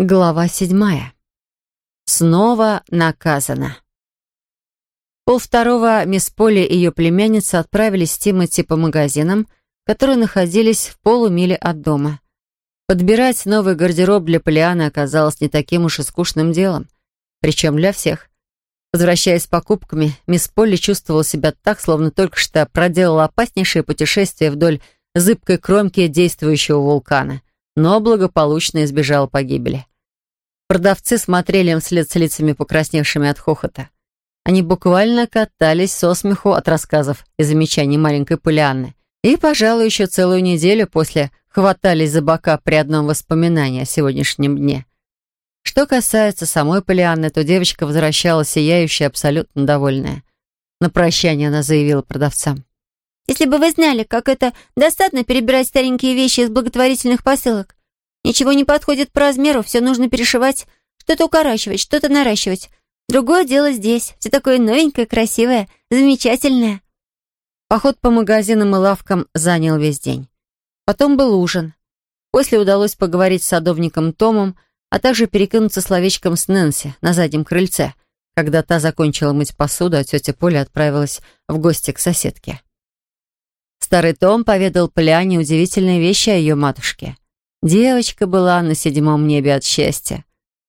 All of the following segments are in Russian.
Глава седьмая. Снова наказана. Пол второго мисс Полли и ее племянница отправились с Тимати по магазинам, которые находились в полумиле от дома. Подбирать новый гардероб для Полианы оказалось не таким уж и скучным делом, причем для всех. Возвращаясь с покупками, мисс Полли чувствовала себя так, словно только что проделала опаснейшее путешествие вдоль зыбкой кромки действующего вулкана — но благополучно избежал погибели. Продавцы смотрели им вслед с лицами, покрасневшими от хохота. Они буквально катались со смеху от рассказов и замечаний маленькой Полианны. И, пожалуй, еще целую неделю после хватались за бока при одном воспоминании о сегодняшнем дне. Что касается самой Полианны, то девочка возвращалась сияющая, абсолютно довольная. На прощание она заявила продавцам. Если бы вы знали, как это достаточно перебирать старенькие вещи из благотворительных посылок. Ничего не подходит по размеру, все нужно перешивать, что-то укорачивать, что-то наращивать. Другое дело здесь. Все такое новенькое, красивое, замечательное. Поход по магазинам и лавкам занял весь день. Потом был ужин. После удалось поговорить с садовником Томом, а также перекинуться словечком с Нэнси на заднем крыльце, когда та закончила мыть посуду, а тетя Поля отправилась в гости к соседке. Старый Том поведал Поляне удивительные вещи о ее матушке. Девочка была на седьмом небе от счастья.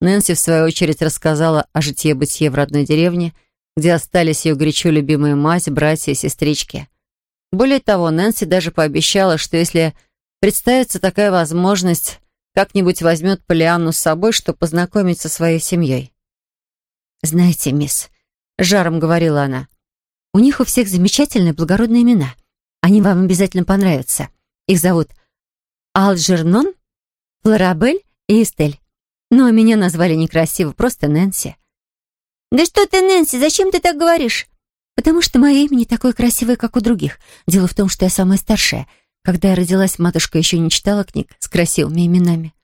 Нэнси, в свою очередь, рассказала о житье-бытие в родной деревне, где остались ее горячо любимые мать, братья и сестрички. Более того, Нэнси даже пообещала, что если представится такая возможность, как-нибудь возьмет Полианну с собой, чтобы познакомить со своей семьей. «Знаете, мисс», — жаром говорила она, — «у них у всех замечательные благородные имена — они вам обязательно понравятся. Их зовут Алджернон, Флорабель и Эстель. Но меня назвали некрасиво, просто Нэнси. «Да что ты, Нэнси, зачем ты так говоришь?» «Потому что мое имя не такое красивое, как у других. Дело в том, что я самая старшая. Когда я родилась, матушка еще не читала книг с красивыми именами».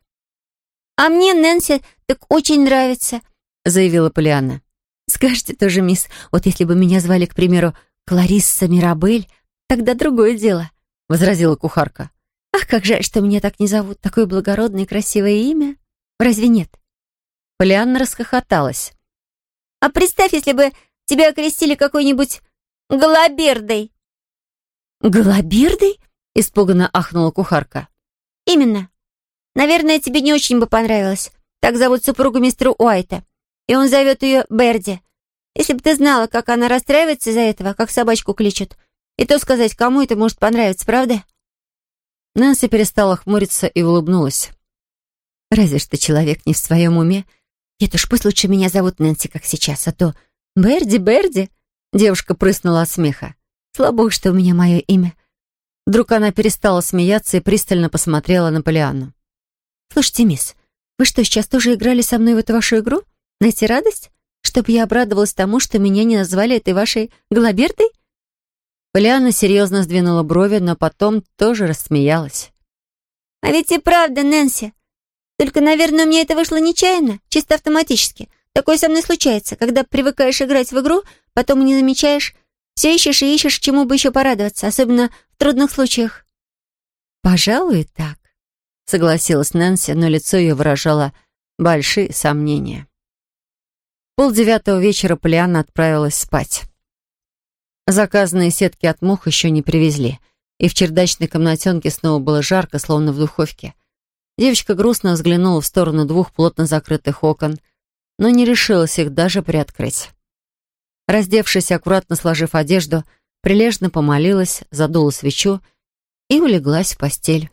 «А мне Нэнси так очень нравится», — заявила Полианна. «Скажите тоже, мисс, вот если бы меня звали, к примеру, Кларисса Мирабель, «Тогда другое дело», — возразила кухарка. «Ах, как жаль, что меня так не зовут. Такое благородное и красивое имя. Разве нет?» Полианна расхохоталась. «А представь, если бы тебя окрестили какой-нибудь Голобердой!» «Голобердой?» — испуганно ахнула кухарка. «Именно. Наверное, тебе не очень бы понравилось. Так зовут супругу мистера Уайта. И он зовет ее Берди. Если бы ты знала, как она расстраивается из-за этого, как собачку кличут, и то сказать, кому это может понравиться, правда?» Нэнси перестала хмуриться и улыбнулась. «Разве что человек не в своем уме. Нет уж, пусть лучше меня зовут Нэнси, как сейчас, а то... Берди, Берди!» Девушка прыснула от смеха. «Слава что у меня мое имя». Вдруг она перестала смеяться и пристально посмотрела на Полианну. «Слушайте, мисс, вы что, сейчас тоже играли со мной в эту вашу игру? Найти радость? Чтоб я обрадовалась тому, что меня не назвали этой вашей Голобердой? Полиана серьезно сдвинула брови, но потом тоже рассмеялась. «А ведь и правда, Нэнси. Только, наверное, у меня это вышло нечаянно, чисто автоматически. Такое со мной случается, когда привыкаешь играть в игру, потом не замечаешь, все ищешь и ищешь, чему бы еще порадоваться, особенно в трудных случаях». «Пожалуй, так», — согласилась Нэнси, но лицо ее выражало большие сомнения. Пол девятого вечера Полианна отправилась спать. Заказанные сетки от мух еще не привезли, и в чердачной комнатенке снова было жарко, словно в духовке. Девочка грустно взглянула в сторону двух плотно закрытых окон, но не решилась их даже приоткрыть. Раздевшись, аккуратно сложив одежду, прилежно помолилась, задула свечу и улеглась в постель.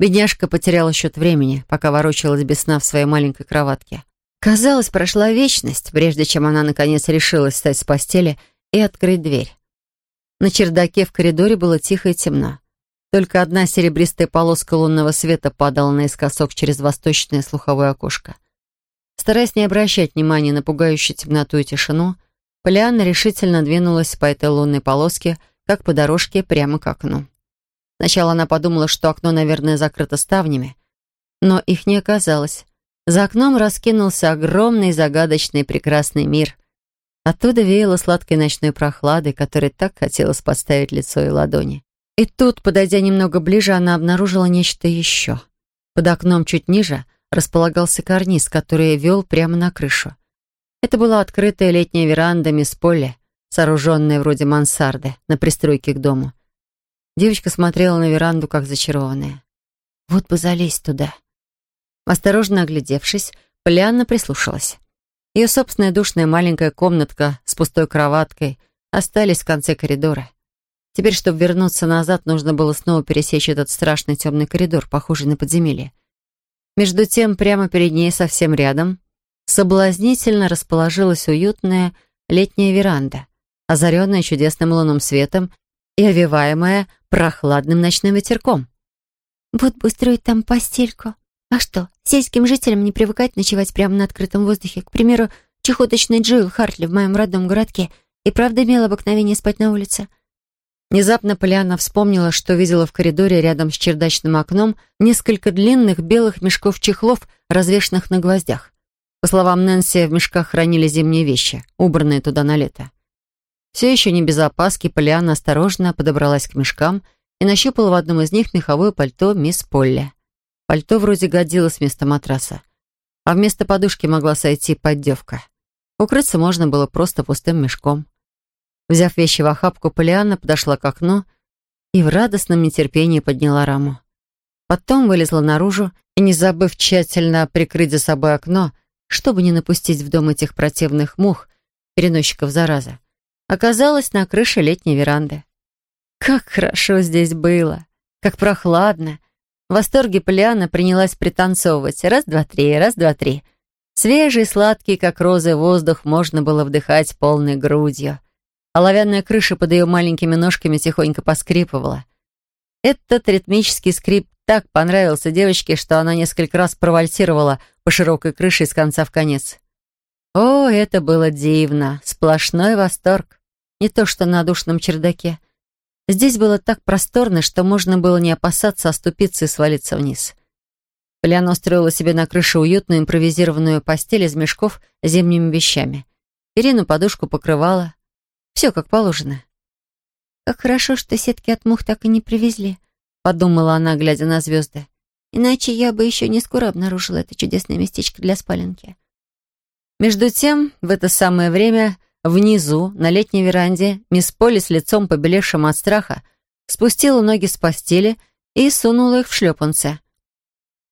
Бедняжка потеряла счет времени, пока ворочалась без сна в своей маленькой кроватке. Казалось, прошла вечность, прежде чем она наконец решилась встать с постели — и открыть дверь. На чердаке в коридоре было тихо и темно. Только одна серебристая полоска лунного света падала наискосок через восточное слуховое окошко. Стараясь не обращать внимания на пугающую темноту и тишину, Полианна решительно двинулась по этой лунной полоске, как по дорожке, прямо к окну. Сначала она подумала, что окно, наверное, закрыто ставнями, но их не оказалось. За окном раскинулся огромный, загадочный, прекрасный мир, Оттуда веяло сладкой ночной прохладой, которой так хотелось подставить лицо и ладони. И тут, подойдя немного ближе, она обнаружила нечто еще. Под окном чуть ниже располагался карниз, который вел прямо на крышу. Это была открытая летняя веранда мисс Полли, сооруженная вроде мансарды на пристройке к дому. Девочка смотрела на веранду, как зачарованная. Вот бы залезть туда. Осторожно оглядевшись, Полианна прислушалась. Ее собственная душная маленькая комнатка с пустой кроваткой остались в конце коридора. Теперь, чтобы вернуться назад, нужно было снова пересечь этот страшный темный коридор, похожий на подземелье. Между тем, прямо перед ней, совсем рядом, соблазнительно расположилась уютная летняя веранда, озаренная чудесным лунным светом и овиваемая прохладным ночным ветерком. «Вот бы устроить там постельку. А что, сельским жителям не привыкать ночевать прямо на открытом воздухе? К примеру, чехоточный Джилл Хартли в моем родном городке и правда имел обыкновение спать на улице». Внезапно Полиана вспомнила, что видела в коридоре рядом с чердачным окном несколько длинных белых мешков чехлов, развешанных на гвоздях. По словам Нэнси, в мешках хранили зимние вещи, убранные туда на лето. Все еще не без опаски, Полиана осторожно подобралась к мешкам и нащупала в одном из них меховое пальто мисс Полли. Пальто вроде годилось вместо матраса, а вместо подушки могла сойти поддевка. Укрыться можно было просто пустым мешком. Взяв вещи в охапку, Полианна подошла к окну и в радостном нетерпении подняла раму. Потом вылезла наружу и, не забыв тщательно прикрыть за собой окно, чтобы не напустить в дом этих противных мух, переносчиков заразы, оказалась на крыше летней веранды. Как хорошо здесь было! Как прохладно! В восторге Полиана принялась пританцовывать. Раз, два, три, раз, два, три. Свежий, сладкий, как розы, воздух можно было вдыхать полной грудью оловянная крыша под ее маленькими ножками тихонько поскрипывала. Этот ритмический скрип так понравился девочке, что она несколько раз провальсировала по широкой крыше из конца в конец. О, это было дивно, сплошной восторг. Не то что на душном чердаке. Здесь было так просторно, что можно было не опасаться оступиться и свалиться вниз. Поляна устроила себе на крыше уютную импровизированную постель из мешков с зимними вещами. Перину, подушку, покрывала. Все как положено. «Как хорошо, что сетки от мух так и не привезли», — подумала она, глядя на звезды. «Иначе я бы еще не скоро обнаружила это чудесное местечко для спаленки». Между тем, в это самое время, внизу, на летней веранде, мисс Полли с лицом побелевшим от страха спустила ноги с постели и сунула их в шлепанце.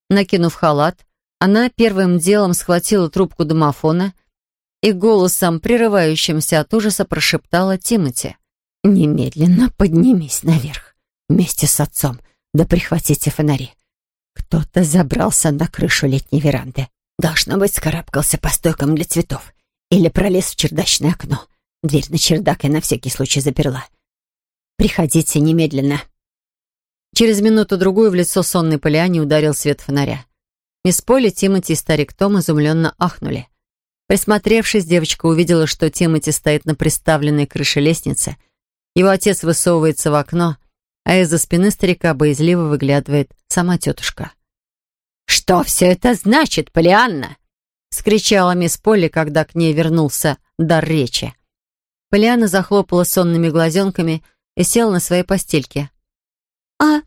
Накинув халат, она первым делом схватила трубку домофона и голосом, прерывающимся от ужаса, прошептала Тимати. «Немедленно поднимись наверх вместе с отцом, да прихватите фонари. Кто-то забрался на крышу летней веранды. Должно быть, скарабкался по стойкам для цветов или пролез в чердачное окно. Дверь на чердак я на всякий случай заперла. Приходите немедленно». Через минуту-другую в лицо сонной Полиане ударил свет фонаря. Мисс Полли, Тимати и старик Том изумленно ахнули. Присмотревшись, девочка увидела, что Тимоти стоит на приставленной крыше лестницы. Его отец высовывается в окно, а из-за спины старика боязливо выглядывает сама тетушка. «Что все это значит, Полианна?» — скричала мисс Полли, когда к ней вернулся дар речи. Полианна захлопала сонными глазенками и села на своей постельке. «А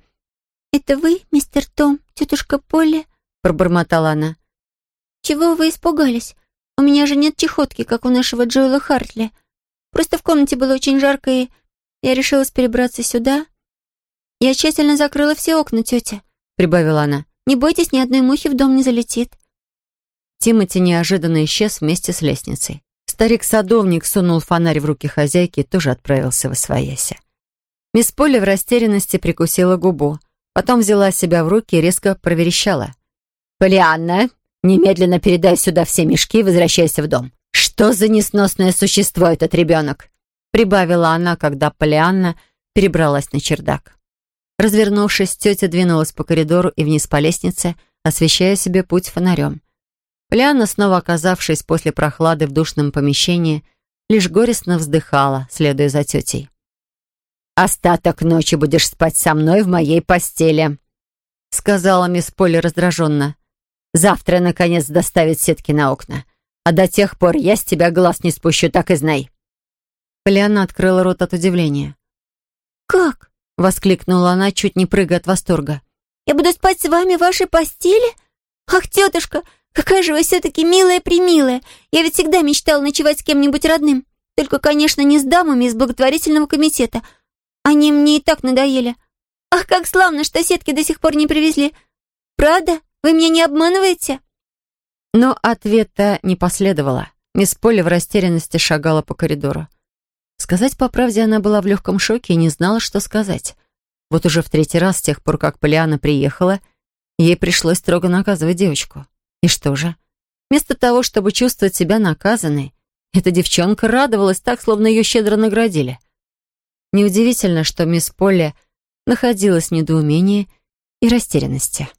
это вы, мистер Том, тетушка Полли?» — пробормотала она. «Чего вы испугались? У меня же нет чехотки, как у нашего Джоэла Хартли. Просто в комнате было очень жарко, и я решилась перебраться сюда. Я тщательно закрыла все окна, тетя», — прибавила она. «Не бойтесь, ни одной мухи в дом не залетит». Тимати неожиданно исчез вместе с лестницей. Старик-садовник сунул фонарь в руки хозяйки и тоже отправился в освояси. Мисс Полли в растерянности прикусила губу, потом взяла себя в руки и резко проверещала. «Полианна, Немедленно передай сюда все мешки и возвращайся в дом. Что за несносное существо этот ребенок?» Прибавила она, когда Полианна перебралась на чердак. Развернувшись, тетя двинулась по коридору и вниз по лестнице, освещая себе путь фонарем. Полианна, снова оказавшись после прохлады в душном помещении, лишь горестно вздыхала, следуя за тетей. «Остаток ночи будешь спать со мной в моей постели», сказала мисс Полли раздраженно. Завтра, наконец, доставят сетки на окна. А до тех пор я с тебя глаз не спущу, так и знай». Полиана открыла рот от удивления. «Как?» — воскликнула она, чуть не прыгая от восторга. «Я буду спать с вами в вашей постели? «Ах, тетушка, какая же вы все-таки милая-примилая! Я ведь всегда мечтала ночевать с кем-нибудь родным. Только, конечно, не с дамами из благотворительного комитета. Они мне и так надоели. Ах, как славно, что сетки до сих пор не привезли. Правда? Вы меня не обманываете?» Но ответа не последовало. Мисс Полли в растерянности шагала по коридору. Сказать по правде, она была в легком шоке и не знала, что сказать. Вот уже в третий раз с тех пор, как Полиана приехала, ей пришлось строго наказывать девочку. И что же? Вместо того, чтобы чувствовать себя наказанной, эта девчонка радовалась так, словно ее щедро наградили. Неудивительно, что мисс Полли находилась в недоумении и растерянности.